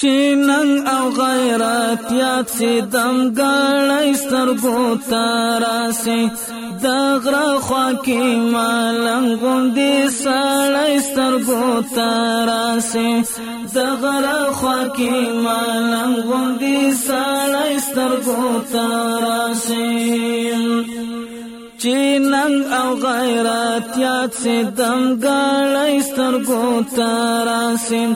چې نن او غیرت یاد سي دم ګړې سترګو تراسي د غره خوا کې مالنګ غوندې سړې سترګو تراسي د غره خوا کې مالنګ غوندې سړې سترګو تراسي چې ننګ او غیرت یاد سي دم غړې سترګو تراسم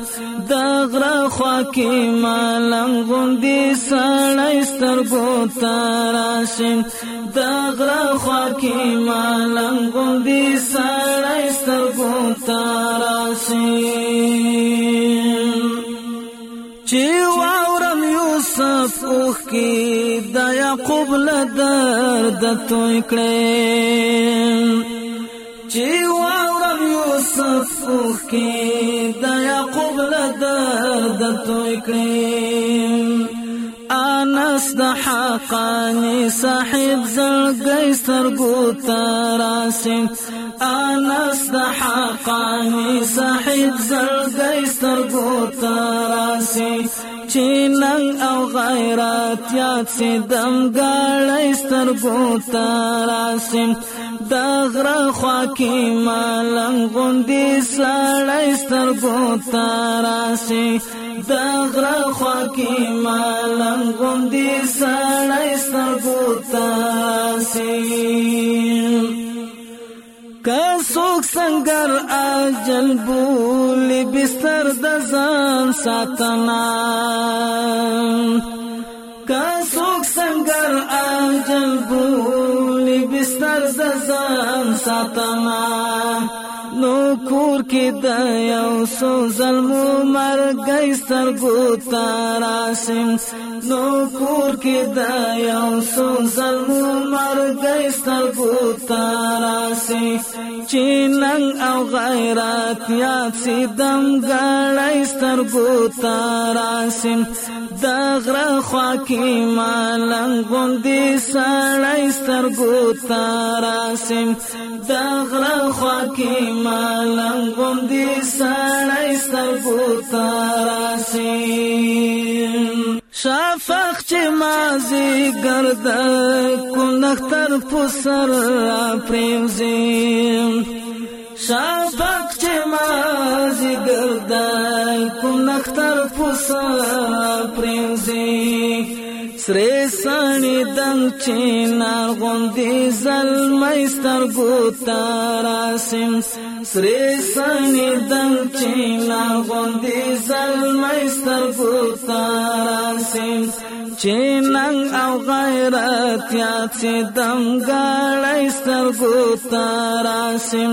د غره خوا کې مالم غوندي سړې سترګو تراسم د غره خوا کې مالم غوندي سړې سترګو تراسم چې واور یوسف اوخ کې د یعقوب له درد توی کړې چې واور یوسف اوخ کې د یعقوب له درد توی کړې انس د حقانی صاحب زړګي سرګو تراسم انس د حقانی صاحب زړګي سرګو تراسم چې ننګ او غیرت یاد سي دم ګړې سترګو تراسم د غره خوا کې مالنګ غوندې سړې سترګو تراسي د غره خوا کې مالنګ غوندې سړې سترګو تراسي کڅوک سنگر اجل بول بستر د ځان ساتنا کڅوک سنگر اجل بول بستر د ځان ساتنا زلمو کور کې د یو سو زلمو مرګي سرګو تاراسم نو کور کې د یو سو زلمو مرګي سرګو تاراسم چینن او غیرات یا سیدم غړای سرګو تاراسم د غره خوا کې مالنګ غوندې سړای سرګو تاراسم د غره خوا کې عالم غوندي سړی سترګو ته راسي شفق چې مازی ګرد کو نختر پسر را پریم زیم شفق چې مازی ګرد کو نختر پسر را پریم زیم سره سانی دم چینار غوندې زلمې سترګو تراسم سره سانی دم چینار غوندې زلمې سترګو تراسم چیننګ او غیرت یا چې دم غړې سترګو تراسم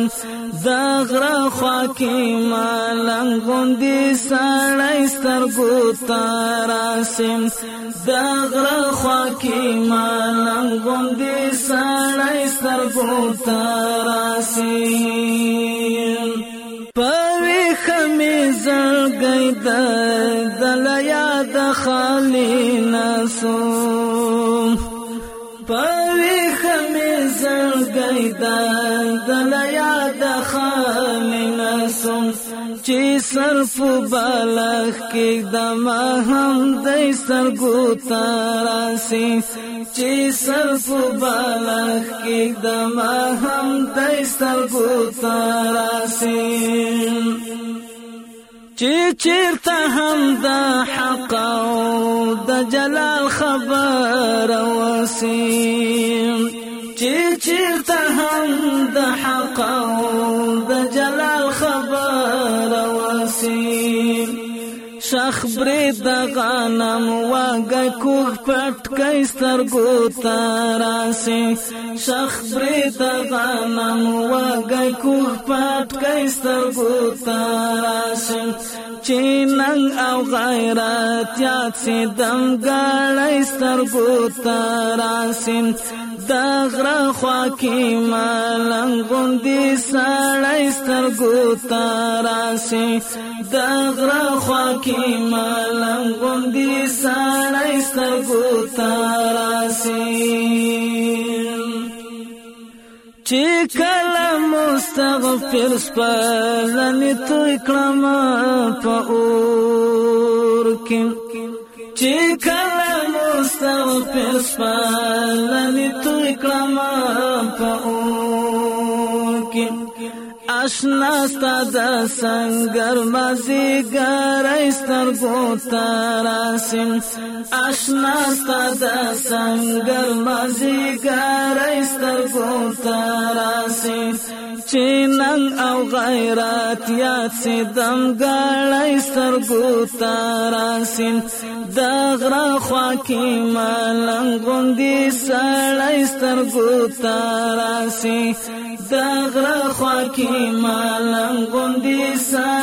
زغره خوا کې مالنګ غوندې سړې سترګو تراسم دا غره خوا کې مالنګ غوندې سړی سترګو ته راسي چې صرف بالغ کې دم هم د سرګو تراسي چې صرف بالغ کې دم هم د سرګو تراسي چې چیرته هم د حق او د جلال خبر وسیم چې چیرته هم د حق او د جلال سیم شخ برې د غنم واګه کوه پټ کای سترګو تراسې شخ برې د غنم واګه کوه پټ کای سترګو تراسې چې ننګ او غیرت یاد سي دم غړې سترګو تراسم د غره خوا کې ملنګ غوندې سړې سترګو تراسم د غره خوا کې ملنګ غوندې سړې سترګو تراسم چې کله مستغفر سپلمې توی کړم په اور کې چې کله مستغفر سپلمې توی کړم په اور کې آشنا ستاد سنگر مازی گرای سترگو تراسم آشنا ستاد سنگر مازی گرای چې نن او غیرت یاد سي دم غړای سرګو تاراسین د غرا خوا کې ملنګوندې سړای سرګو تاراسي د غرا خوا کې ملنګوندې سړای